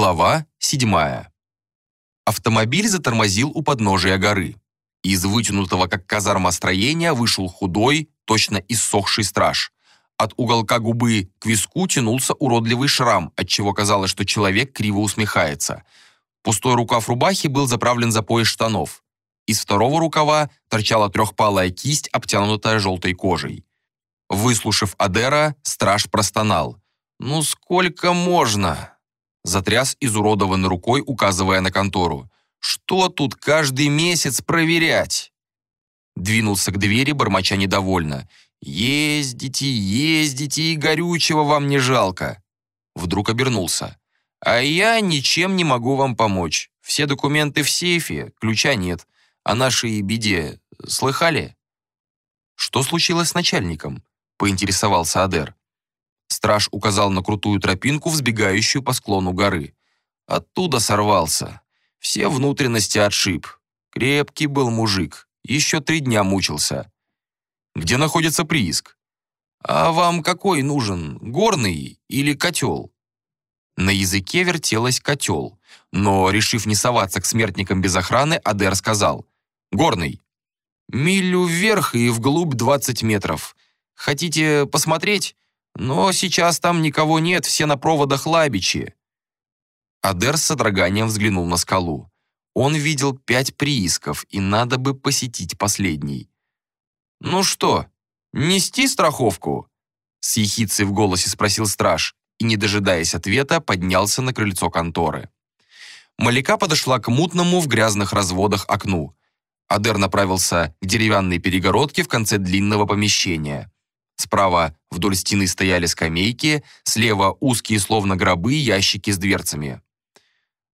Глава 7. Автомобиль затормозил у подножия горы. Из вытянутого, как казарма строения, вышел худой, точно иссохший страж. От уголка губы к виску тянулся уродливый шрам, отчего казалось, что человек криво усмехается. Пустой рукав рубахи был заправлен за пояс штанов. Из второго рукава торчала трехпалая кисть, обтянутая желтой кожей. Выслушав Адера, страж простонал. «Ну сколько можно?» Затряс изуродованной рукой, указывая на контору. «Что тут каждый месяц проверять?» Двинулся к двери, бормоча недовольно. «Ездите, ездите, и горючего вам не жалко!» Вдруг обернулся. «А я ничем не могу вам помочь. Все документы в сейфе, ключа нет. О нашей беде слыхали?» «Что случилось с начальником?» поинтересовался Адер. Страж указал на крутую тропинку, взбегающую по склону горы. Оттуда сорвался. Все внутренности отшиб. Крепкий был мужик. Еще три дня мучился. Где находится прииск? А вам какой нужен, горный или котел? На языке вертелось котел, но, решив не соваться к смертникам без охраны, Адер сказал «Горный». «Милю вверх и вглубь 20 метров. Хотите посмотреть?» Но сейчас там никого нет, все на проводах лабичи». Адер с содроганием взглянул на скалу. Он видел пять приисков, и надо бы посетить последний. «Ну что, нести страховку?» С ехицей в голосе спросил страж и, не дожидаясь ответа, поднялся на крыльцо конторы. Маляка подошла к мутному в грязных разводах окну. Адер направился к деревянной перегородке в конце длинного помещения. Справа вдоль стены стояли скамейки, слева узкие, словно гробы, ящики с дверцами.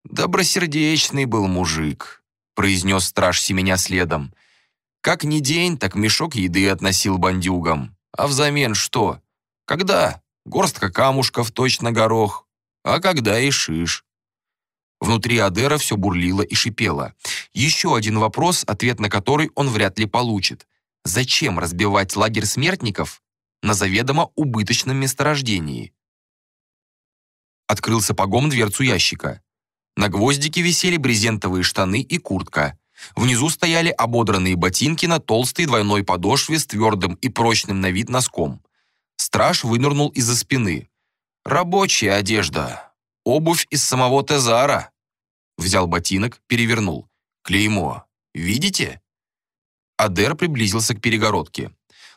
«Добросердечный был мужик», — произнес страж семеня следом. «Как ни день, так мешок еды относил бандюгам. А взамен что? Когда? Горстка камушков точно горох. А когда и шиш». Внутри Адера все бурлило и шипело. Еще один вопрос, ответ на который он вряд ли получит. Зачем разбивать лагерь смертников, на заведомо убыточном месторождении. Открыл сапогом дверцу ящика. На гвоздике висели брезентовые штаны и куртка. Внизу стояли ободранные ботинки на толстой двойной подошве с твердым и прочным на вид носком. Страж вынырнул из-за спины. «Рабочая одежда. Обувь из самого Тезара». Взял ботинок, перевернул. «Клеймо. Видите?» Адер приблизился к перегородке.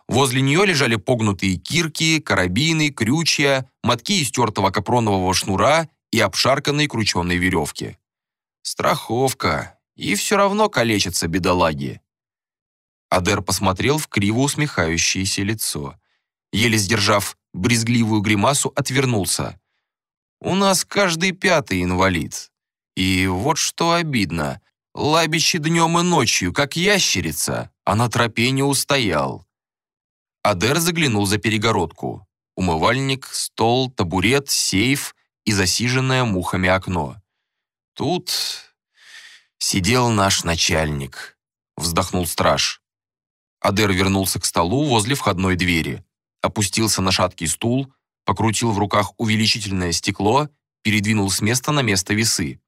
Возле нее лежали погнутые кирки, карабины, крючья, мотки истертого капронового шнура и обшарканные крученые веревки. Страховка. И все равно калечатся бедолаги. Адер посмотрел в криво усмехающееся лицо. Еле сдержав брезгливую гримасу, отвернулся. «У нас каждый пятый инвалид. И вот что обидно. Лабищи днем и ночью, как ящерица, а на тропе не устоял. Адер заглянул за перегородку. Умывальник, стол, табурет, сейф и засиженное мухами окно. Тут сидел наш начальник, вздохнул страж. Адер вернулся к столу возле входной двери, опустился на шаткий стул, покрутил в руках увеличительное стекло, передвинул с места на место весы.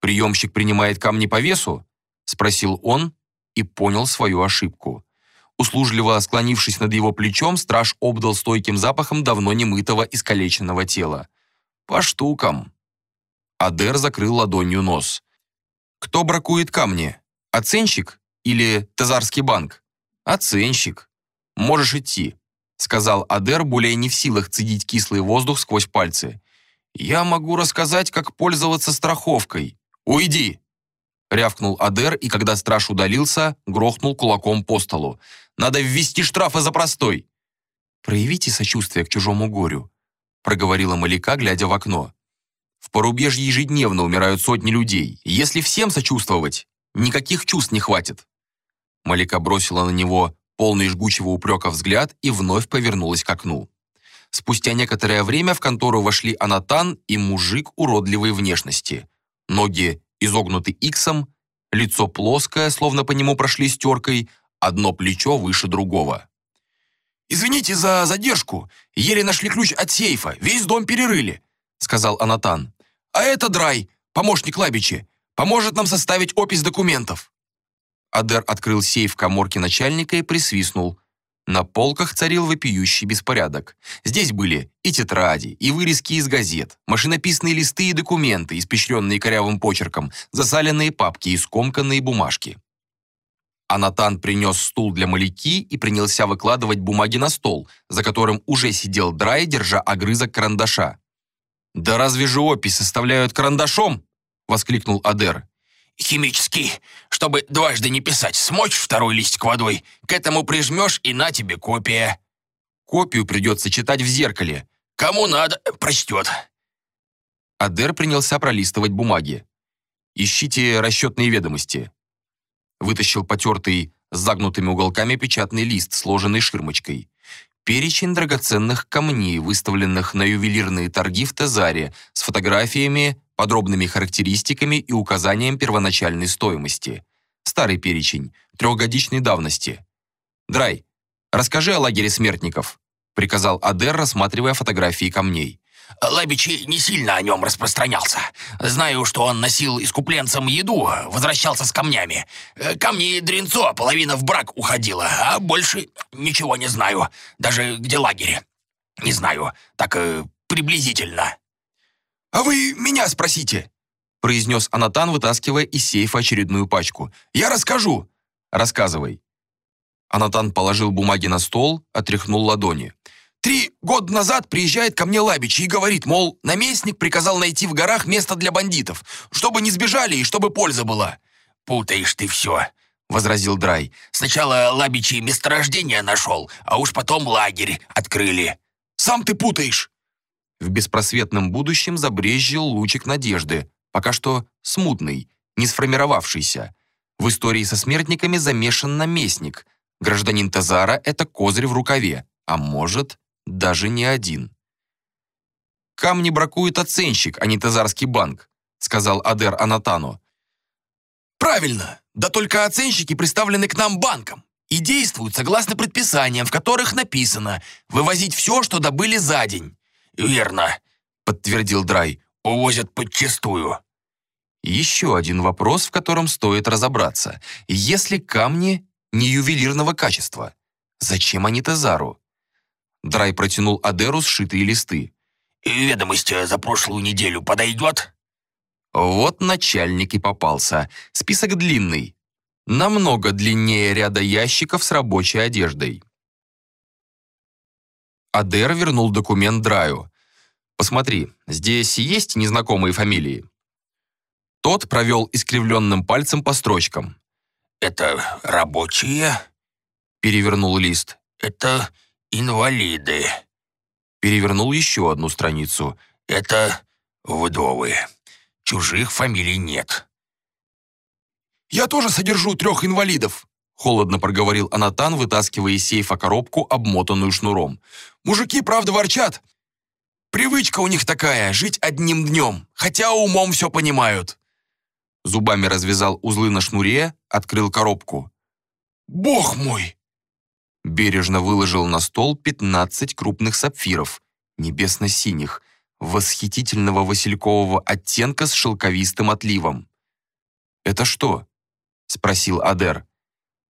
«Приемщик принимает камни по весу?» — спросил он и понял свою ошибку. Услужливо склонившись над его плечом, страж обдал стойким запахом давно немытого искалеченного тела. «По штукам». Адер закрыл ладонью нос. «Кто бракует камни? Оценщик или Тазарский банк?» «Оценщик. Можешь идти», — сказал Адер, более не в силах цедить кислый воздух сквозь пальцы. «Я могу рассказать, как пользоваться страховкой. Уйди!» Рявкнул Адер, и когда страж удалился, грохнул кулаком по столу. Надо ввести штрафы за простой». «Проявите сочувствие к чужому горю», — проговорила Маляка, глядя в окно. «В порубежье ежедневно умирают сотни людей. Если всем сочувствовать, никаких чувств не хватит». Маляка бросила на него полный жгучего упрека взгляд и вновь повернулась к окну. Спустя некоторое время в контору вошли Анатан и мужик уродливой внешности. Ноги изогнуты иксом, лицо плоское, словно по нему прошли стеркой, одно плечо выше другого. «Извините за задержку. Еле нашли ключ от сейфа. Весь дом перерыли», — сказал Анатан. А это Драй, помощник Лабичи. Поможет нам составить опись документов». Адер открыл сейф коморки начальника и присвистнул. На полках царил вопиющий беспорядок. Здесь были и тетради, и вырезки из газет, машинописные листы и документы, испещренные корявым почерком, засаленные папки и скомканные бумажки. Анатан принес стул для маляки и принялся выкладывать бумаги на стол, за которым уже сидел Драй, держа огрызок карандаша. «Да разве же опись составляют карандашом?» — воскликнул Адер. «Химический, чтобы дважды не писать, смочь второй листик водой, к этому прижмешь и на тебе копия». «Копию придется читать в зеркале». «Кому надо, прочтет». Адер принялся пролистывать бумаги. «Ищите расчетные ведомости». Вытащил потертый с загнутыми уголками печатный лист, сложенный ширмочкой. Перечень драгоценных камней, выставленных на ювелирные торги в Тезаре, с фотографиями, подробными характеристиками и указанием первоначальной стоимости. Старый перечень, трехгодичной давности. «Драй, расскажи о лагере смертников», приказал Адер, рассматривая фотографии камней. Лабич не сильно о нем распространялся. Знаю, что он носил искупленцам еду, возвращался с камнями. Камни дренцо, половина в брак уходила, а больше ничего не знаю. Даже где лагерь. Не знаю, так э, приблизительно. «А вы меня спросите», — произнес Анатан, вытаскивая из сейфа очередную пачку. «Я расскажу». «Рассказывай». Анатан положил бумаги на стол, отряхнул ладони. Три года назад приезжает ко мне Лабич и говорит, мол, наместник приказал найти в горах место для бандитов, чтобы не сбежали и чтобы польза была. «Путаешь ты все», — возразил Драй. «Сначала Лабичи месторождение нашел, а уж потом лагерь открыли». «Сам ты путаешь!» В беспросветном будущем забрезжил лучик надежды, пока что смутный, не сформировавшийся. В истории со смертниками замешан наместник. Гражданин Тазара — это козырь в рукаве, а может, даже не один. «Камни бракует оценщик, а не Тазарский банк», сказал Адер Анатану. «Правильно, да только оценщики представлены к нам банком и действуют согласно предписаниям, в которых написано вывозить все, что добыли за день». «Верно», — подтвердил Драй, — «увозят подчистую». Еще один вопрос, в котором стоит разобраться. Если камни не ювелирного качества, зачем они Тазару? Драй протянул Адеру сшитые листы. «Ведомости за прошлую неделю подойдет?» Вот начальник и попался. Список длинный. Намного длиннее ряда ящиков с рабочей одеждой. Адер вернул документ Драю. «Посмотри, здесь есть незнакомые фамилии?» Тот провел искривленным пальцем по строчкам. «Это рабочие?» Перевернул лист. «Это инвалиды». Перевернул еще одну страницу. «Это вдовы. Чужих фамилий нет». «Я тоже содержу трех инвалидов», — холодно проговорил Анатан, вытаскивая из сейфа коробку, обмотанную шнуром. «Мужики, правда, ворчат. Привычка у них такая — жить одним днем, хотя умом все понимают». Зубами развязал узлы на шнуре, открыл коробку. «Бог мой!» Бережно выложил на стол 15 крупных сапфиров, небесно-синих, восхитительного василькового оттенка с шелковистым отливом. «Это что?» — спросил Адер.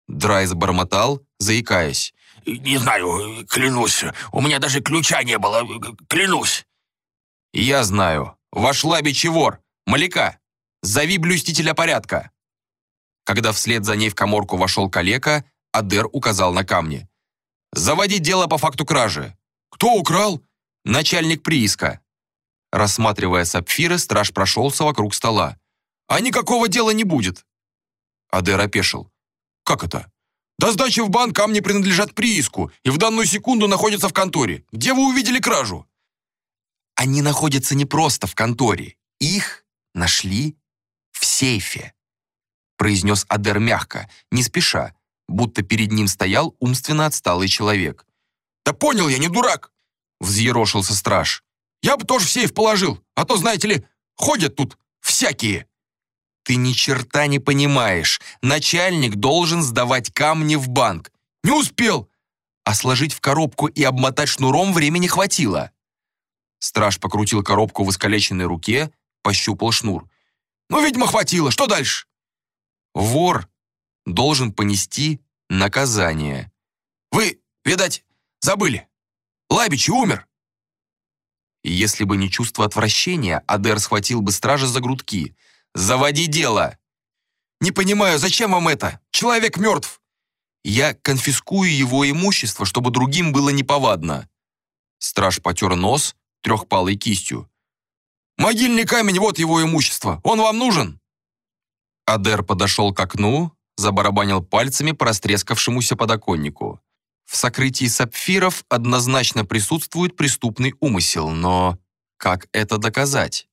Драй забормотал, заикаясь. «Не знаю, клянусь. У меня даже ключа не было, клянусь». «Я знаю. Ваш лабичий вор. Маляка. Зови блюстителя порядка». Когда вслед за ней в коморку вошел калека, Адер указал на камни. «Заводить дело по факту кражи». «Кто украл?» «Начальник прииска». Рассматривая сапфиры, страж прошелся вокруг стола. «А никакого дела не будет». Адер опешил. «Как это?» «До сдачи в банк камни принадлежат прииску и в данную секунду находятся в конторе. Где вы увидели кражу?» «Они находятся не просто в конторе. Их нашли в сейфе», произнес Адер мягко, не спеша, будто перед ним стоял умственно отсталый человек. «Да понял я, не дурак!» — взъерошился страж. «Я бы тоже в сейф положил, а то, знаете ли, ходят тут всякие». «Ты ни черта не понимаешь. Начальник должен сдавать камни в банк. Не успел!» А сложить в коробку и обмотать шнуром времени хватило. Страж покрутил коробку в искалеченной руке, пощупал шнур. «Ну, видимо, хватило. Что дальше?» Вор должен понести наказание. «Вы, видать, забыли. Лабич умер». Если бы не чувство отвращения, Адер схватил бы стража за грудки. «Заводи дело!» «Не понимаю, зачем вам это? Человек мертв!» «Я конфискую его имущество, чтобы другим было неповадно». Страж потер нос трехпалой кистью. «Могильный камень, вот его имущество. Он вам нужен?» Адер подошел к окну, забарабанил пальцами по растрескавшемуся подоконнику. В сокрытии сапфиров однозначно присутствует преступный умысел, но как это доказать?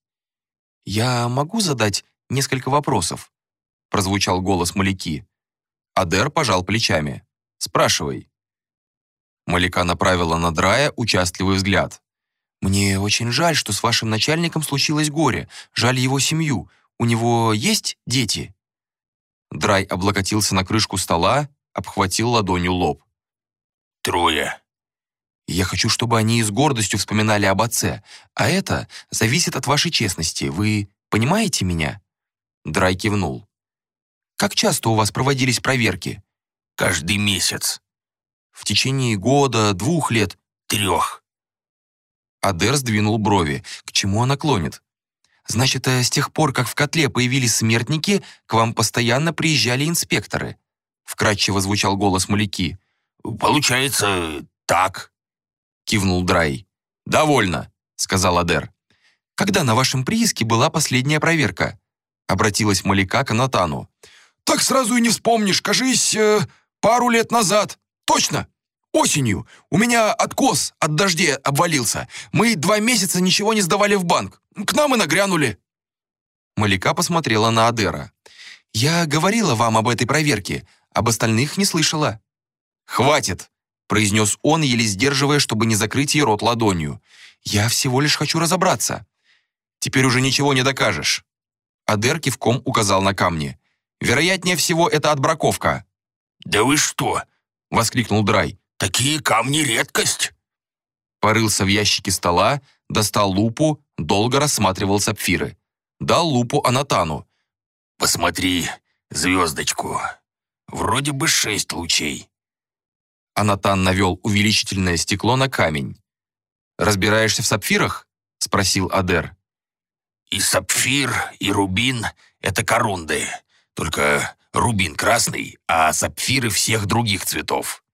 «Я могу задать несколько вопросов?» прозвучал голос Маляки. Адер пожал плечами. «Спрашивай». Маляка направила на Драя участливый взгляд. «Мне очень жаль, что с вашим начальником случилось горе. Жаль его семью. У него есть дети?» Драй облокотился на крышку стола, обхватил ладонью лоб. Трое. Я хочу, чтобы они с гордостью вспоминали об отце, а это зависит от вашей честности. Вы понимаете меня?» Драй кивнул. «Как часто у вас проводились проверки?» «Каждый месяц». «В течение года, двух лет?» «Трех». Адер сдвинул брови. К чему она клонит? «Значит, э, с тех пор, как в котле появились смертники, к вам постоянно приезжали инспекторы?» Вкратчиво звучал голос Маляки. «Получается, так», — кивнул Драй. «Довольно», — сказал Адер. «Когда на вашем прииске была последняя проверка?» — обратилась Маляка к Натану. «Так сразу и не вспомнишь, кажись, э, пару лет назад. Точно, осенью. У меня откос от дождей обвалился. Мы два месяца ничего не сдавали в банк. К нам и нагрянули». Маляка посмотрела на Адера. «Я говорила вам об этой проверке, об остальных не слышала». «Хватит!» — произнес он, еле сдерживая, чтобы не закрыть ей рот ладонью. «Я всего лишь хочу разобраться. Теперь уже ничего не докажешь». Адер кивком указал на камни. «Вероятнее всего, это отбраковка». «Да вы что?» — воскликнул Драй. «Такие камни — редкость». Порылся в ящике стола, достал лупу, долго рассматривал сапфиры. Дал лупу Анатану. «Посмотри, звездочку. Вроде бы шесть лучей». Анатан навел увеличительное стекло на камень. «Разбираешься в сапфирах?» — спросил Адер. «И сапфир, и рубин — это корунды. Только рубин красный, а сапфиры всех других цветов».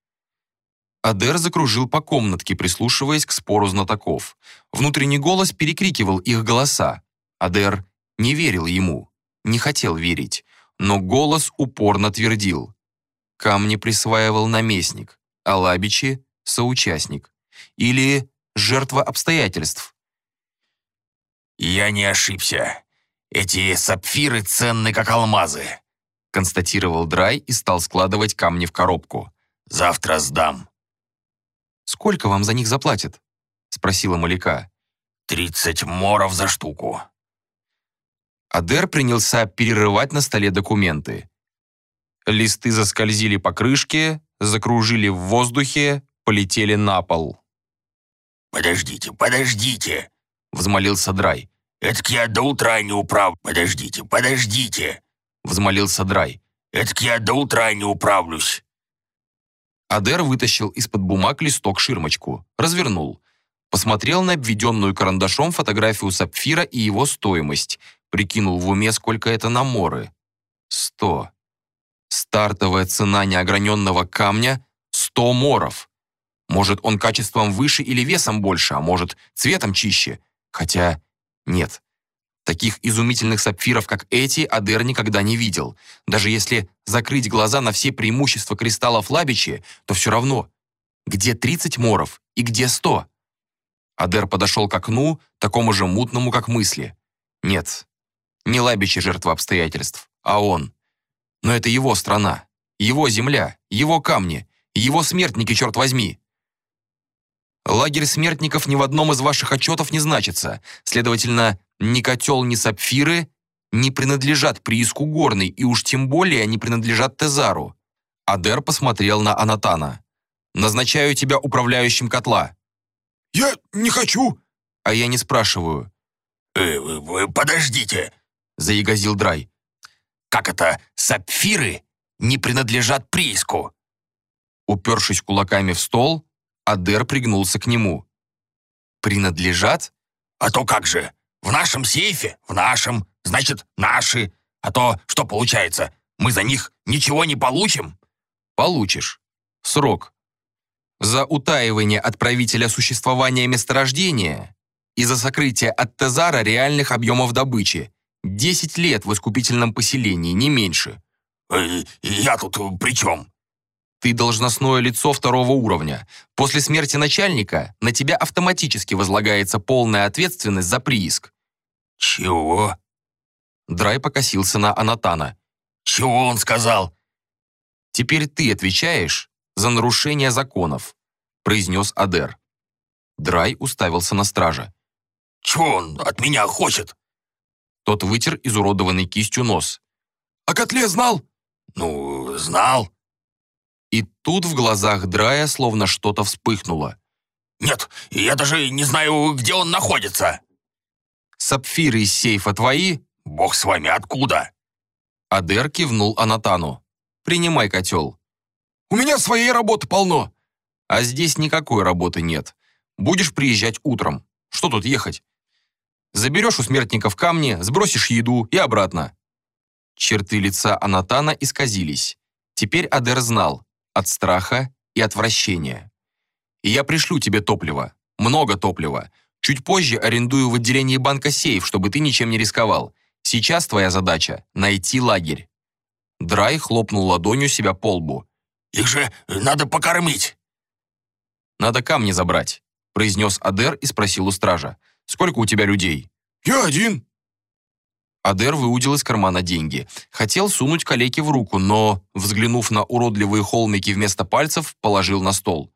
Адер закружил по комнатке, прислушиваясь к спору знатоков. Внутренний голос перекрикивал их голоса. Адер не верил ему, не хотел верить, но голос упорно твердил. Камни присваивал наместник. Алабичи – соучастник. Или жертва обстоятельств. «Я не ошибся. Эти сапфиры ценны, как алмазы», констатировал Драй и стал складывать камни в коробку. «Завтра сдам». «Сколько вам за них заплатят?» — спросила Маляка. «Тридцать моров за штуку». Адер принялся перерывать на столе документы. Листы заскользили по крышке, закружили в воздухе, полетели на пол. «Подождите, подождите!» — взмолился Драй. «Этак я до утра не управ... Подождите, подождите!» — взмолился Драй. «Этак я до утра не управлюсь!» Адер вытащил из-под бумаг листок-ширмочку, развернул. Посмотрел на обведенную карандашом фотографию сапфира и его стоимость. Прикинул в уме, сколько это на моры. Сто. Стартовая цена неограненного камня — 100 моров. Может, он качеством выше или весом больше, а может, цветом чище. Хотя нет. Таких изумительных сапфиров, как эти, Адер никогда не видел. Даже если закрыть глаза на все преимущества кристаллов Лабичи, то все равно. Где 30 моров и где 100? Адер подошел к окну, такому же мутному, как мысли. Нет, не Лабичи жертва обстоятельств, а он. Но это его страна, его земля, его камни, его смертники, черт возьми. Лагерь смертников ни в одном из ваших отчетов не значится. Следовательно, ни котел, ни сапфиры не принадлежат прииску Горный, и уж тем более не принадлежат Тезару. Адер посмотрел на Анатана. «Назначаю тебя управляющим котла». «Я не хочу». «А я не спрашиваю». Э, вы подождите, заягозил Драй. Как это сапфиры не принадлежат прииску? Упершись кулаками в стол, Адер пригнулся к нему. «Принадлежат?» «А то как же? В нашем сейфе? В нашем. Значит, наши. А то что получается? Мы за них ничего не получим?» «Получишь. Срок. За утаивание отправителя существования месторождения и за сокрытие от Тезара реальных объемов добычи. Десять лет в искупительном поселении, не меньше». Э, «Я тут при чем?» Ты должностное лицо второго уровня. После смерти начальника на тебя автоматически возлагается полная ответственность за прииск. Чего? Драй покосился на Анатана. Чего он сказал? Теперь ты отвечаешь за нарушение законов, произнес Адер. Драй уставился на стража. Чего он от меня хочет? Тот вытер изуродованный кистью нос. «О котле знал?» «Ну, знал». И тут в глазах Драя словно что-то вспыхнуло. «Нет, я даже не знаю, где он находится». «Сапфиры из сейфа твои?» «Бог с вами, откуда?» Адер кивнул Анатану. «Принимай котел». «У меня своей работы полно». «А здесь никакой работы нет. Будешь приезжать утром. Что тут ехать? Заберешь у смертников камни, сбросишь еду и обратно». Черты лица Анатана исказились. Теперь Адер знал, от страха и отвращения. И я пришлю тебе топливо, много топлива. Чуть позже арендую в отделении банка сейф, чтобы ты ничем не рисковал. Сейчас твоя задача — найти лагерь». Драй хлопнул ладонью себя по лбу. «Их же надо покормить!» «Надо камни забрать», — произнес Адер и спросил у стража. «Сколько у тебя людей?» «Я один», Адер выудил из кармана деньги. Хотел сунуть калеке в руку, но, взглянув на уродливые холмики вместо пальцев, положил на стол.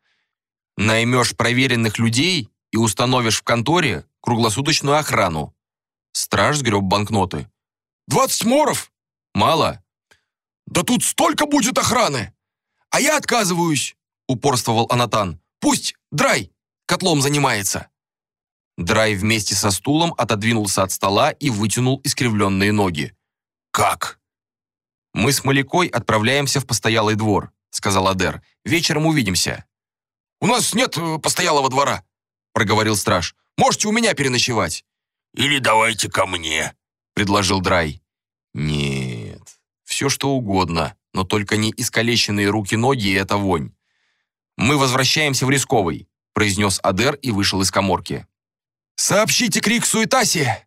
«Наймешь проверенных людей и установишь в конторе круглосуточную охрану». Страж сгреб банкноты. «Двадцать моров?» «Мало?» «Да тут столько будет охраны!» «А я отказываюсь!» — упорствовал Анатан. «Пусть Драй котлом занимается!» Драй вместе со стулом отодвинулся от стола и вытянул искривленные ноги. «Как?» «Мы с Малякой отправляемся в постоялый двор», — сказал Адер. «Вечером увидимся». «У нас нет э, постоялого двора», — проговорил страж. «Можете у меня переночевать». «Или давайте ко мне», — предложил Драй. «Нет, все что угодно, но только не искалеченные руки-ноги и эта вонь». «Мы возвращаемся в Рисковый», — произнес Адер и вышел из коморки. «Сообщите Криксу и Тасе,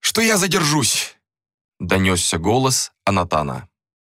что я задержусь», — донесся голос Анатана.